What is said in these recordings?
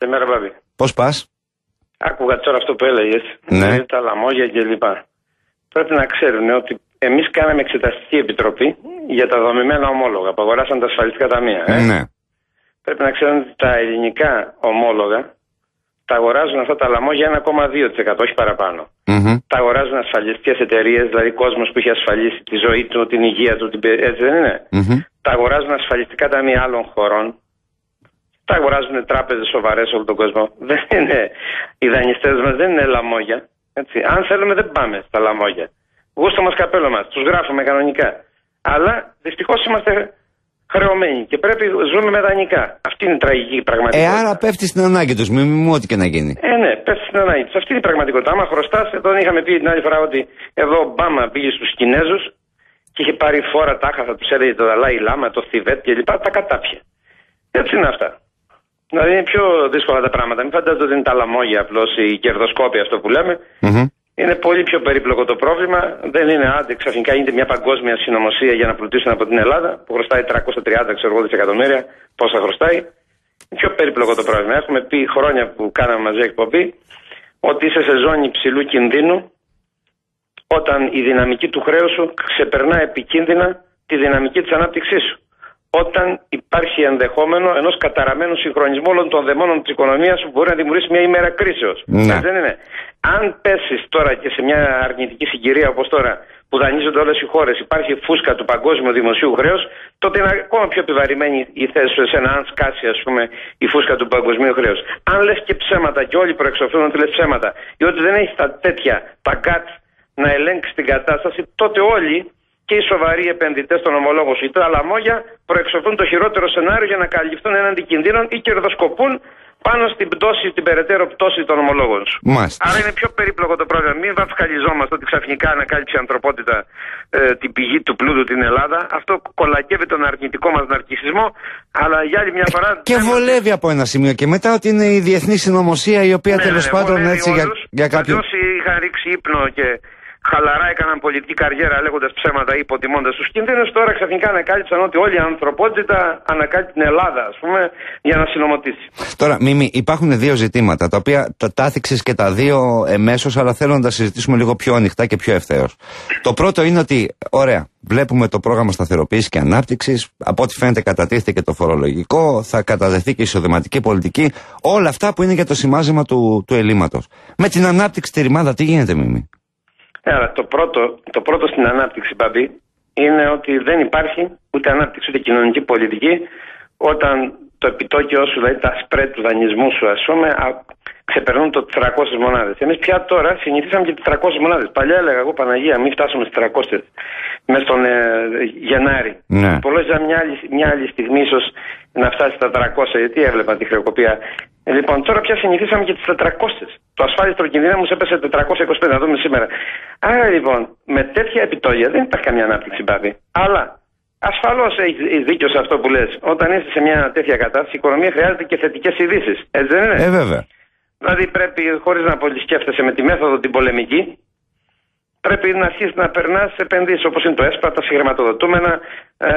Καλημέρα, Μπάμπη. Πώς πας, Άκουγα τώρα αυτό που έλεγες. Ναι. Τα λαμόγια κλπ. Πρέπει να ξέρουν ότι εμείς κάναμε εξεταστική επιτροπή για τα δομημένα ομόλογα που αγοράσαν τα ασφαλιστικά ταμεία. ε. Ναι. Πρέπει να ξέρουν ότι τα ελληνικά ομόλογα τα αγοράζουν αυτά τα λαμόγια 1,2% όχι παραπάνω. Μμμ. Τα αγοράζουν ασφαλιστικές εταιρείες, δηλαδή κόσμος που έχει ασφαλίσει τη ζωή του, την υγεία του, την... πε- έτσι δεν είναι. Μμμ. Τα αγοράζουν ασφαλιστικά ταμεία άλλων χωρών. Τα αγοράζουν τράπεζες σοβαρές όλο τον κόσμο. Δεν είναι. Οι δανειστές μας δεν είναι λαμόγια. Έτσι. Αν θέλουμε, δεν πάμε στα λαμόγια. Γούστο μας καπέλο μας. Τους γράφουμε κανονικά. Αλλά δυστυχώς είμαστε χρεωμένοι και πρέπει ζούμε με δανεικά. Αυτή είναι η τραγική Ε, πραγματικότητα. άρα πέφτει στην ανάγκη τους. Μη μου ό,τι και να γίνει. Ε, ναι, πέφτει στην ανάγκη τους. Αυτή είναι η πραγματικότητα. Άμα χρωστάς, εδώ είχαμε πει την άλλη φορά ότι εδώ ο Ομπάμα πήγε στους Κινέζους και είχε πάρει φόρα τάχα, θα τους έλεγε το Δαλάη Λάμα, το Θιβέτ κλπ. Τα κατάπιε. Έτσι είναι αυτά. Δηλαδή είναι πιο δύσκολα τα πράγματα. Μην φαντάζετε ότι είναι τα λαμόγια απλώς η κερδοσκόπια αυτό που λέμε. Μμμ. Είναι πολύ πιο περίπλοκο το πρόβλημα. Δεν είναι άντε ξαφνικά γίνεται μια παγκόσμια συνωμοσία για να πλουτίσουν από την Ελλάδα που χρωστάει 330 ξέρω εγώ, δισεκατομμύρια. Πόσα χρωστάει. Είναι πιο περίπλοκο το πρόβλημα. Έχουμε πει χρόνια που κάναμε μαζί εκπομπή ότι είσαι σε ζώνη υψηλού κινδύνου όταν η δυναμική του χρέους σου ξεπερνά επικίνδυνα τη δυναμική της ανάπτυξής σου. Όταν υπάρχει ενδεχόμενο ενός καταραμένου συγχρονισμού όλων των δαιμόνων της οικονομίας που μπορεί να δημιουργήσει μια ημέρα κρίσεως. Ναι. Δεν είναι. Αν πέσεις τώρα και σε μια αρνητική συγκυρία όπως τώρα που δανείζονται όλες οι χώρες, υπάρχει φούσκα του παγκόσμιου δημοσίου χρέους, τότε είναι ακόμα πιο επιβαρημένη η θέση σου εσένα, αν σκάσει ας πούμε, η φούσκα του παγκοσμίου χρέους. Αν λες και ψέματα και όλοι προεξοφλούν ότι λες ψέματα, ή ότι δεν έχει τα τέτοια, τα γκάτ να ελέγξεις την κατάσταση, τότε όλοι και οι σοβαροί επενδυτές των ομολόγων σου, είτε τα λαμόγια, προεξοφλούν το χειρότερο σενάριο για να καλυφθούν έναντι κινδύνων ή κερδοσκοπούν πάνω στην πτώση, την περαιτέρω πτώση των ομολόγων σου. Μάλιστα. Άρα είναι πιο περίπλοκο το πρόβλημα. Μην βαφκαλιζόμαστε ότι ξαφνικά ανακάλυψε η ανθρωπότητα ε, την πηγή του πλούτου την Ελλάδα. Αυτό κολακεύει τον αρνητικό μας ναρκισισμό. Αλλά για άλλη μια φορά. Και δεν- βολεύει από ένα σημείο και μετά ότι είναι η διεθνή συνωμοσία η οποία Ναι, τέλος ναι, πάντων βολεύει έτσι για, όλους. για κάποιον. Όσοι είχαν ρίξει ύπνο και χαλαρά έκαναν πολιτική καριέρα λέγοντας ψέματα ή υποτιμώντας τους κινδύνους, τώρα ξαφνικά ανακάλυψαν ότι όλη η ανθρωπότητα ανακάλυψε την Ελλάδα, ας πούμε, για να συνομωτήσει. Τώρα, Μίμη, υπάρχουν δύο ζητήματα τα οποία τα τάθηξε και τα δύο εμέσως, αλλά θέλω να τα συζητήσουμε λίγο πιο ανοιχτά και πιο ευθέως. Το πρώτο είναι ότι, ωραία, βλέπουμε το πρόγραμμα σταθεροποίησης και ανάπτυξης. Από ό,τι φαίνεται, κατατίθεται και το φορολογικό, θα καταδεθεί και η εισοδηματική πολιτική. Όλα αυτά που είναι για το σημάζεμα του, του ελλείμματος. Με την ανάπτυξη τη ρημάδα, τι γίνεται, Μίμη; Ε, αλλά το πρώτο, το πρώτο στην ανάπτυξη, Μπαμπή, είναι ότι δεν υπάρχει ούτε ανάπτυξη ούτε κοινωνική πολιτική όταν το επιτόκιο σου, δηλαδή τα σπρέτ του δανεισμού σου, ας πούμε, α- ξεπερνούν το 400 μονάδες. Εμείς πια τώρα συνηθίσαμε και τι 400 μονάδες. Παλιά έλεγα εγώ Παναγία, μην φτάσουμε στις 300 μέσα στον ε, Γενάρη. Ναι. Υπολόγιζα μια άλλη, μια άλλη στιγμή ίσως να φτάσει στα 300, γιατί έβλεπα τη χρεοκοπία. Ε, Λοιπόν, τώρα πια συνηθίσαμε και τις 400. Το ασφάλιστρο κινδύνου έπεσε 425, να δούμε σήμερα. Άρα λοιπόν, με τέτοια επιτόκια δεν υπάρχει καμία ανάπτυξη, Μπάμπη. Αλλά ασφαλώς έχεις δίκιο σε αυτό που λες. Όταν είσαι σε μια τέτοια κατάσταση, η οικονομία χρειάζεται και θετικές ειδήσεις. Έτσι δεν είναι; Ε, βέβαια. Δηλαδή πρέπει, χωρίς να πολύ σκέφτεσαι με τη μέθοδο την πολεμική, πρέπει να αρχίσεις να περνάς επενδύσεις όπως είναι το ΕΣΠΑ, τα συγχρηματοδοτούμενα, ε,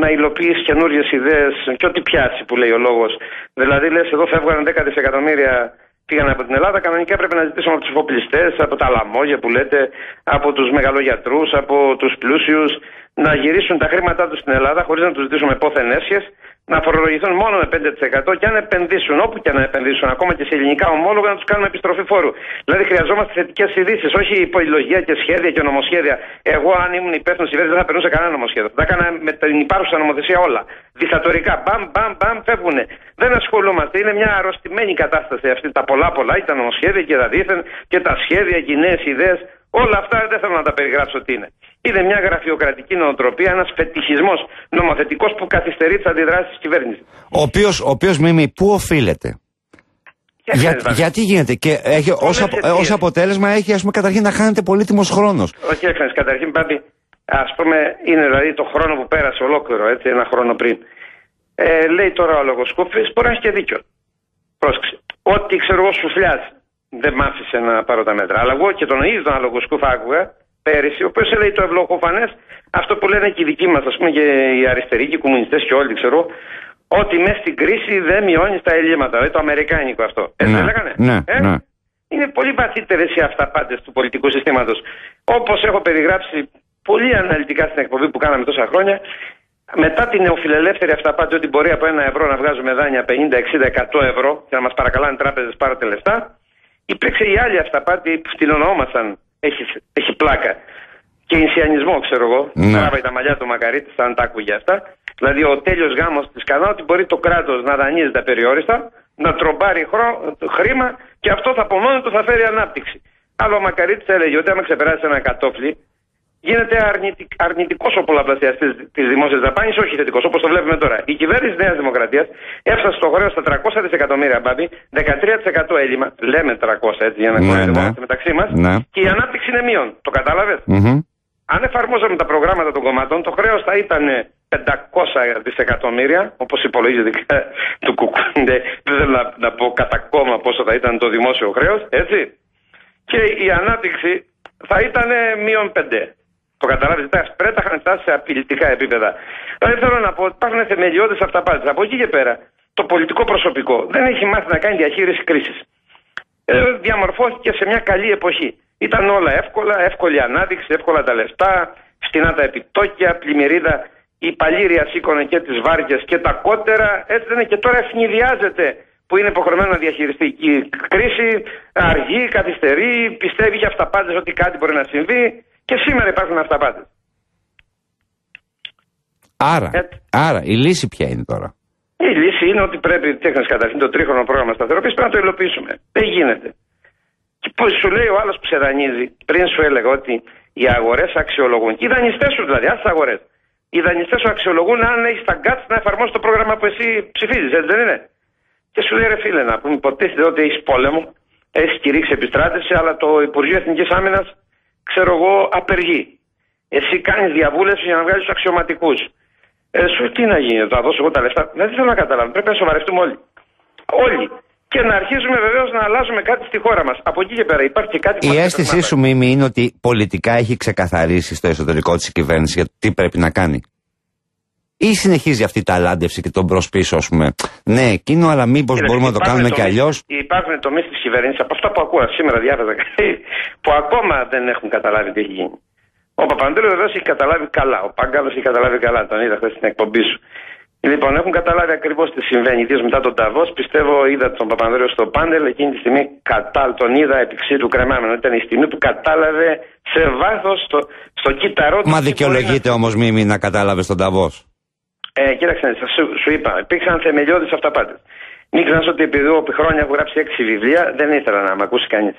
να υλοποιείς καινούριες ιδέες και ό,τι πιάσει που λέει ο λόγος. Δηλαδή, λες, εδώ φεύγανε 10 δισεκατομμύρια πήγαν από την Ελλάδα, κανονικά έπρεπε να ζητήσουμε από τους εφοπλιστές, από τα λαμόγια που λέτε, από τους μεγαλογιατρούς, από τους πλούσιους, να γυρίσουν τα χρήματά τους στην Ελλάδα χωρίς να τους ζητήσουμε πόθεν έσχες, να φορολογηθούν μόνο με 5% και αν επενδύσουν, όπου και να επενδύσουν, ακόμα και σε ελληνικά ομόλογα, να τους κάνουμε επιστροφή φόρου. Δηλαδή χρειαζόμαστε θετικές ειδήσεις, όχι υπολογία και σχέδια και νομοσχέδια. Εγώ, αν ήμουν υπεύθυνος κυβέρνηση, δεν θα περνούσα κανένα νομοσχέδιο. Θα έκανα με την υπάρχουσα νομοθεσία όλα. Δικτατορικά. Μπαμ, μπαμ, μπαμ, φεύγουν. Δεν ασχολούμαστε. Είναι μια αρρωστημένη κατάσταση αυτή. Τα πολλά πολλά, ή τα νομοσχέδια και τα δίθεν και τα σχέδια και οι νέες ιδέες. Όλα αυτά δεν θέλω να τα περιγράψω τι είναι. Είναι μια γραφειοκρατική νοοτροπία, ένας φετιχισμός νομοθετικός που καθυστερεί τις αντιδράσεις της κυβέρνησης. Ο οποίος, ο οποίος, Μίμη, πού οφείλεται; Για, γιατί γίνεται; Και έχει, ως, Πολλές απο- αιτίες. ως αποτέλεσμα έχει ας πούμε καταρχήν να χάνεται πολύτιμος χρόνος. Όχι, έξανε. Καταρχήν, Πάμπη, ας πούμε, είναι δηλαδή το χρόνο που πέρασε ολόκληρο, έτσι, ένα χρόνο πριν. Ε, λέει τώρα ο λογοσκόπης, μπορεί να έχει και δίκιο. Πρόσεξε. Ό,τι ξέρω εγώ σου φλιάζει. Δεν μ' άφησε να πάρω τα μέτρα. Αλλά εγώ και τον ίδιο τον αλογοσκούφα άκουγα πέρυσι, ο οποίος λέει το ευλογοφανές, αυτό που λένε και οι δικοί μας, ας πούμε, και οι αριστεροί και οι κομμουνιστές και όλοι, ξέρω, ότι μέσα στην κρίση δεν μειώνεις τα ελλείμματα. Δηλαδή το αμερικάνικο αυτό. Έτσι Ναι, λέγανε. ναι, Ε; ναι. Είναι πολύ βαθύτερες οι αυταπάτες του πολιτικού συστήματος. Όπως έχω περιγράψει πολύ αναλυτικά στην εκπομπή που κάναμε τόσα χρόνια, μετά την νεοφιλελεύθερη αυταπάτη ότι μπορεί από ένα ευρώ να βγάζουμε δάνεια 50, 60, 100 ευρώ και να μας παρακαλάνε τράπεζες πάρετε λεφτά, υπήρξε η άλλη αυταπάτη που την ονόμασαν. Έχει, έχει πλάκα. Και ενσιανισμό, ξέρω εγώ. Ναι. Τράβαγε τα μαλλιά του Μακαρίτη, σαν τα άκουγε αυτά. Δηλαδή, ο τέλειος γάμος της Κανά ότι μπορεί το κράτος να δανείζει τα περιόριστα, να τρομπάρει χρό- χρήμα και αυτό θα από μόνο του θα φέρει ανάπτυξη. Αλλά ο Μακαρίτης έλεγε ότι άμα ξεπεράσει ένα κατόφλι, γίνεται αρνητικ, αρνητικός ο πολλαπλασιαστής της δημόσιας δαπάνης, όχι θετικός, όπως το βλέπουμε τώρα. Η κυβέρνηση Νέας Δημοκρατίας έφτασε στο χρέος στα 300 δισεκατομμύρια μπάμπη, 13% έλλειμμα. Λέμε 300 έτσι για να Ναι, κοροϊδευόμαστε ναι. μεταξύ μας. Ναι. Και η ανάπτυξη είναι μείον. Το κατάλαβες; Μμμ. Αν εφαρμόζαμε τα προγράμματα των κομμάτων, το χρέος θα ήταν 500 δισεκατομμύρια, όπως υπολογίζεται και του Κουκούντε. Δεν θέλω να, να πω κατά κόμμα πόσο θα ήταν το δημόσιο χρέος, έτσι. Και η ανάπτυξη θα ήταν μείον 5. Το καταλάβετε, τα σπρέτα θα είχαν φτάσει σε απειλητικά επίπεδα. Δηλαδή θέλω να πω ότι υπάρχουν θεμελιώδει αυταπάτε. Από εκεί και πέρα, το πολιτικό προσωπικό δεν έχει μάθει να κάνει διαχείριση κρίση ε, διαμορφώθηκε σε μια καλή εποχή. Ήταν όλα εύκολα, εύκολη ανάδειξη, εύκολα τα λεφτά, φτηνά τα επιτόκια, πλημμυρίδα, η παλήρια σήκωνε και τι βάρκε και τα κότερα. Έτσι δεν είναι και τώρα ευνηδιάζεται που είναι υποχρεωμένο να διαχειριστεί η κρίση, αργεί, καθυστερεί, πιστεύει για αυταπάτε ότι κάτι μπορεί να συμβεί και σήμερα υπάρχουν αυταπάτε. Άρα, Έτσι. άρα, η λύση ποια είναι τώρα; Η λύση είναι ότι πρέπει τέχνε καταρχήν το τρίχρονο πρόγραμμα σταθεροποίησης πρέπει να το υλοποιήσουμε. Δεν γίνεται. Και πώς σου λέει ο άλλος που σε δανείζει, πριν σου έλεγα ότι οι αγορές αξιολογούν. Και οι δανειστές σου δηλαδή, άσε αγορές. Οι δανειστές σου αξιολογούν αν έχεις τα γκάτ να εφαρμόσεις το πρόγραμμα που εσύ ψηφίζεις, έτσι δεν είναι; Και σου λέει ρε φίλε, να πούμε, υποτίθεται ότι έχεις πόλεμο, έχεις κηρύξει επιστράτευση, αλλά το Υπουργείο Εθνικής Άμυνας, ξέρω εγώ, απεργεί. Εσύ κάνεις διαβούλευση για να βγάλεις τους αξιωματικούς. Ε, σου τι να γίνει, θα δώσω εγώ τα λεφτά. Δεν θέλω να καταλάβω. Πρέπει να σοβαρευτούμε όλοι. Όλοι. Και να αρχίσουμε βεβαίως να αλλάζουμε κάτι στη χώρα μας. Από εκεί και πέρα υπάρχει και κάτι που Η μας αίσθησή ξεχνάμε. σου, Μίμη, είναι ότι πολιτικά έχει ξεκαθαρίσει στο εσωτερικό της κυβέρνηση για το τι πρέπει να κάνει. Ή συνεχίζει αυτή η ταλάντευση και τον μπρος πίσω, ας πούμε. Ναι, εκείνο, αλλά μήπως Κοίταξε, μπορούμε να το υπάρχουν κάνουμε και τομείς- αλλιώς. Υπάρχουν τομείς της κυβέρνησης, από αυτά που ακούω σήμερα διάβαζα, που ακόμα δεν έχουν καταλάβει τι έχει γίνει. Ο Παπανδρέου βεβαίως έχει καταλάβει καλά. Ο Πάγκαλο έχει καταλάβει καλά. Τον είδα χθες στην εκπομπή σου. Λοιπόν, έχουν καταλάβει ακριβώς τι συμβαίνει. Ιδίως μετά τον Ταβός, πιστεύω, είδα τον Παπανδρέου στο πάνελ. Εκείνη τη στιγμή κατά, τον είδα επί του κρεμάμενο. Ήταν η στιγμή που κατάλαβε σε βάθος στο, στο κύτταρό του. Μα τι μπορεί δικαιολογείται όμως, Μίμη, να κατάλαβες τον Ταβός. Ε, κοίταξε, σα σου, σου είπα, υπήρξαν θεμελιώδεις αυταπάτες. Μην ξεχνάς ότι επειδή εγώ επί χρόνια έχω γράψει έξι βιβλία, δεν ήθελα να με ακούσει κανείς.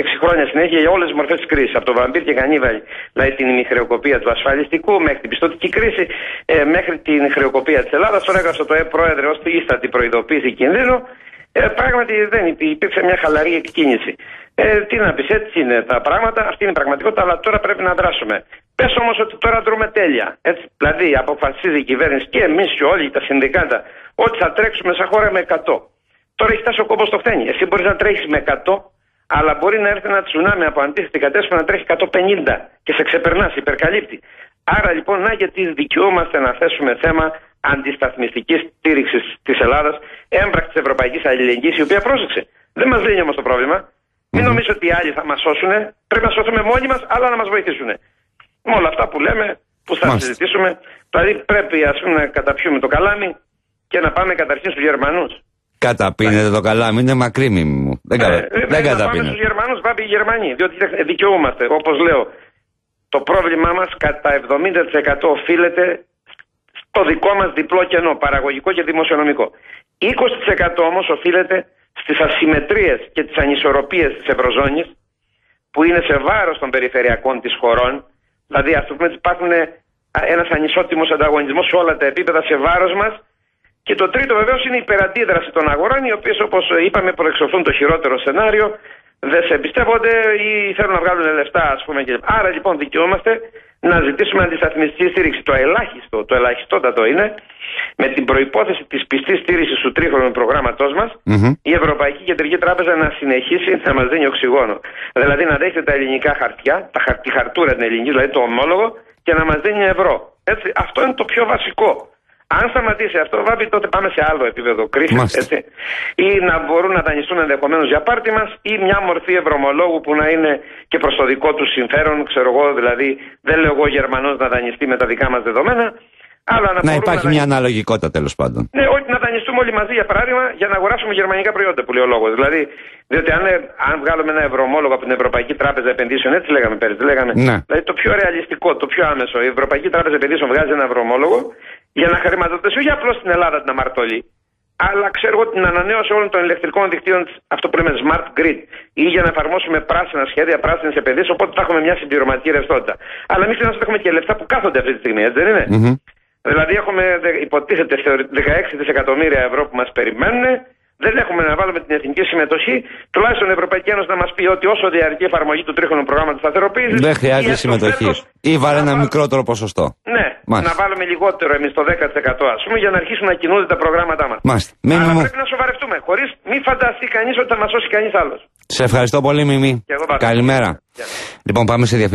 Έξι χρόνια συνέχεια για όλες τις μορφές της κρίσης. Από το βαμπύρ και κανίβαλ, δηλαδή την ημιχρεοκοπία του ασφαλιστικού, μέχρι την πιστοτική κρίση, ε, μέχρι την χρεοκοπία της Ελλάδας. Τώρα έγραψα το ΕΕ πρόεδρε ως τη ίστατη προειδοποίηση κινδύνου. Ε, πράγματι δεν υπή- υπήρξε μια χαλαρή εκκίνηση. Ε, τι να πεις, έτσι είναι τα πράγματα, αυτή είναι η πραγματικότητα, αλλά τώρα πρέπει να δράσουμε. Πες όμως ότι τώρα δρούμε τέλεια. Έτσι, δηλαδή αποφασίζει η κυβέρνηση και εμείς και όλοι τα συνδικάτα ότι θα τρέξουμε σαν χώρα με 100. Τώρα έχει φτάσει ο κόμπος στο χτένι. Εσύ μπορείς να τρέχεις με 100, αλλά μπορεί να έρθει ένα τσουνάμι από αντίθετη κατεύθυνση που να τρέχει 150 και σε ξεπερνάς, σε υπερκαλύπτει. Άρα λοιπόν, να γιατί δικαιούμαστε να θέσουμε θέμα αντισταθμιστικής στήριξης της Ελλάδας, έμπρακτης ευρωπαϊκής αλληλεγγύης, η οποία πρόσεξε. Δεν μας λύνει όμως το πρόβλημα. Μην νομίζω ότι οι άλλοι θα μας σώσουν. Πρέπει να σωθούμε μόνοι μας, αλλά να μας βοηθήσουν. Με όλα αυτά που λέμε, που θα Μάλιστα. συζητήσουμε, δηλαδή πρέπει ας πούμε, να καταπιούμε το καλάμι και να πάμε καταρχήν στους Γερμανούς. Καταπίνετε το καλάμι, είναι μακρύ, Μίμη μου. Δεν, κατα... δεν να πάμε καταπίνετε. στους Γερμανούς, πάμε οι Γερμανοί. Διότι κοιτάξτε, δικαιούμαστε. Όπως λέω, το πρόβλημά μας κατά 70% οφείλεται στο δικό μας διπλό κενό, παραγωγικό και δημοσιονομικό. 20% όμως οφείλεται στις ασυμμετρίες και τις ανισορροπίες της Ευρωζώνης, που είναι σε βάρος των περιφερειακών της χωρών. Δηλαδή, ας πούμε, ότι υπάρχουν ένας ανισότιμος ανταγωνισμός σε όλα τα επίπεδα σε βάρος μας. Και το τρίτο βεβαίως είναι η υπεραντίδραση των αγορών, οι οποίες όπως είπαμε προεξοφθούν το χειρότερο σενάριο, δεν σε εμπιστεύονται ή θέλουν να βγάλουν λεφτά, ας πούμε. Και... Άρα λοιπόν δικαιούμαστε να ζητήσουμε αντισταθμιστική στήριξη. Το ελάχιστο, το ελαχιστότατο είναι με την προπόθεση της πιστής στήριξης του τρίχρονου προγράμματός μας Μμμ. η Ευρωπαϊκή Κεντρική Τράπεζα να συνεχίσει να μας δίνει οξυγόνο. Δηλαδή να δέχεται τα ελληνικά χαρτιά, τα χα- τη χαρτούρα την ελληνική, δηλαδή το ομόλογο, και να μας δίνει ευρώ. Έτσι, αυτό είναι το πιο βασικό. Αν σταματήσει αυτό, βάμπη, τότε πάμε σε άλλο επίπεδο κρίσης. Μάλιστα. Ή να μπορούν να δανειστούν ενδεχομένως για πάρτι μας, ή μια μορφή ευρωμολόγου που να είναι και προς το δικό τους συμφέρον. Ξέρω εγώ, δηλαδή, δεν λέω εγώ Γερμανός να δανειστεί με τα δικά μας δεδομένα. Αλλά να, Να μπορούμε υπάρχει να μια αναλογικότητα τέλος πάντων. ναι, όχι να δανειστούμε όλοι μαζί για παράδειγμα για να αγοράσουμε γερμανικά προϊόντα που λέει ο λόγος. Δηλαδή, διότι αν, ε, αν βγάλουμε ένα ευρωομόλογο από την Ευρωπαϊκή Τράπεζα Επενδύσεων, έτσι λέγαμε πέρυσι, λέγαμε. Ναι. Δηλαδή το πιο ρεαλιστικό, το πιο άμεσο. Η Ευρωπαϊκή Τράπεζα Επενδύσεων βγάζει ένα ευρωομόλογο για να χρηματοδοτήσει όχι απλώς την Ελλάδα την αμαρτωλή, αλλά ξέρω εγώ την ανανέωση όλων των ηλεκτρικών δικτύων, αυτό που λέμε smart grid, ή για να εφαρμόσουμε πράσινα σχέδια, πράσινες επενδύσεις, οπότε θα έχουμε μια συμπληρωματική ρευστότητα. Αλλά εμείς να έχουμε και λεφτά που κάθονται αυτή τη στιγμή, έτσι δεν είναι; Μμμ. Δηλαδή έχουμε δε- υποτίθεται θεωρη- 16 δισεκατομμύρια ευρώ που μας περιμένουν. Δεν έχουμε να βάλουμε την εθνική συμμετοχή. Τουλάχιστον η Ευρωπαϊκή Ένωση να μας πει ότι όσο διαρκεί η εφαρμογή του τρίχρονου προγράμματος σταθεροποίησης. Δεν χρειάζεται συμμετοχή. Ή βάλε ένα μικρότερο ποσοστό. Ναι, Μάλιστα. να βάλουμε λιγότερο εμείς το 10% ας πούμε για να αρχίσουν να κινούνται τα προγράμματά μας. Μάλιστα. Μίμη Αλλά μου, πρέπει να σοβαρευτούμε. Χωρίς μη φανταστεί κανείς ότι θα μας σώσει κανείς άλλος. σε ευχαριστώ πολύ, Μιμή. Και εγώ πάρα πολύ. Καλημέρα. Γεια. Λοιπόν, πάμε σε διαφημίσεις.